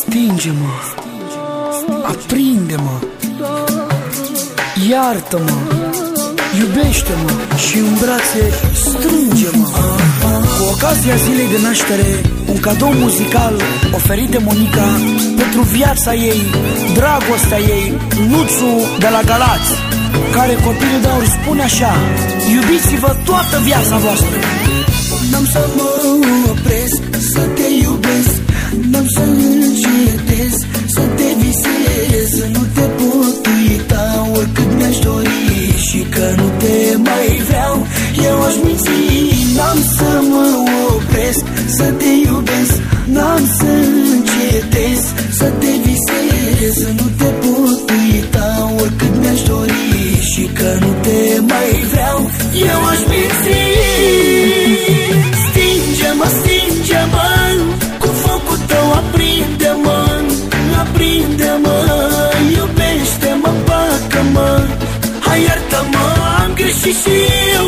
Stinge-mă. Aprinde-mă. Iartă-mă. Iubește-mă Și în brațe strânge-mă. Cu ocazia zilei de naștere Un cadou muzical oferit de Monica Pentru viața ei, dragostea ei Luțu de la Galați Care copilul de aur spune așa Iubiți-vă toată viața voastră. N-am să mă opresc opresc să te iubesc N-am să încetez să te visez Nu te pot uita oricât mi-aș dori Și că nu te mai vreau. Eu aș minți Stinge-mă, stinge-mă Cu focul tău aprinde-mă Aprinde-mă Iubește-mă, pacă-mă Hai iartă-mă, am greșit și eu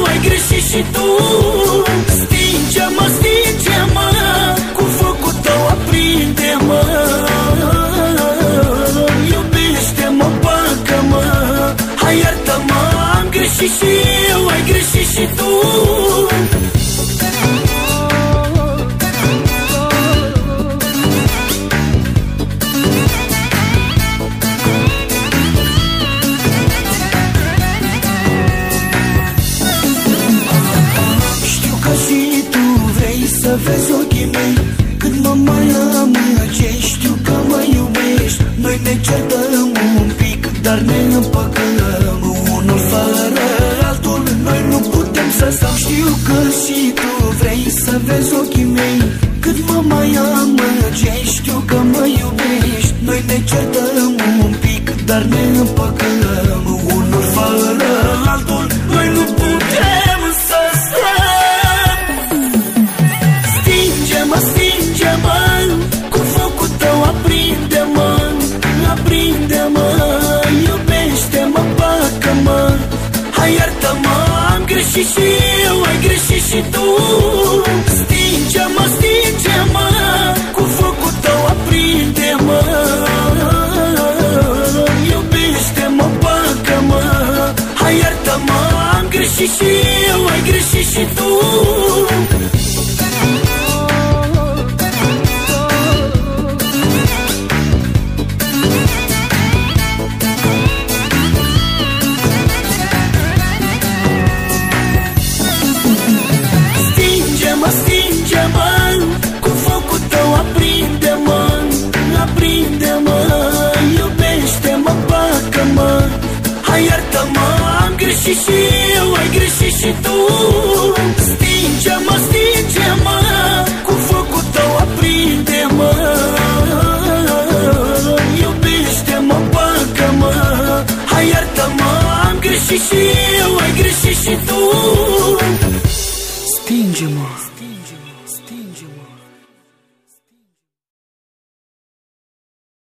greșit și eu Ai greșit și tu. Știu că și tu vrei să vezi ochii mei. Când mă mai amăgești Știu că mă iubești. Noi ne certăm un pic Dar ne împăcăm putem să stăm Știu că și tu vrei să vezi ochii mei. Când mă mai amăgești Știu că mă iubești. Noi ne certăm un pic Dar ne împăcăm și tu. Stinge-mă, stinge-mă Cu focul tău aprinde-mă. Iubește-mă, pacă-mă Hai iartă-mă, am greșit și eu Ai greșit și tu Hai iartă-mă, am greșit și eu Ai greșit și tu. Stinge-mă, stinge-mă Cu focul tău aprinde-mă. Iubește-mă, pacă-mă Hai iartă-mă, am greșit și eu Ai greșit și tu. Stinge-mă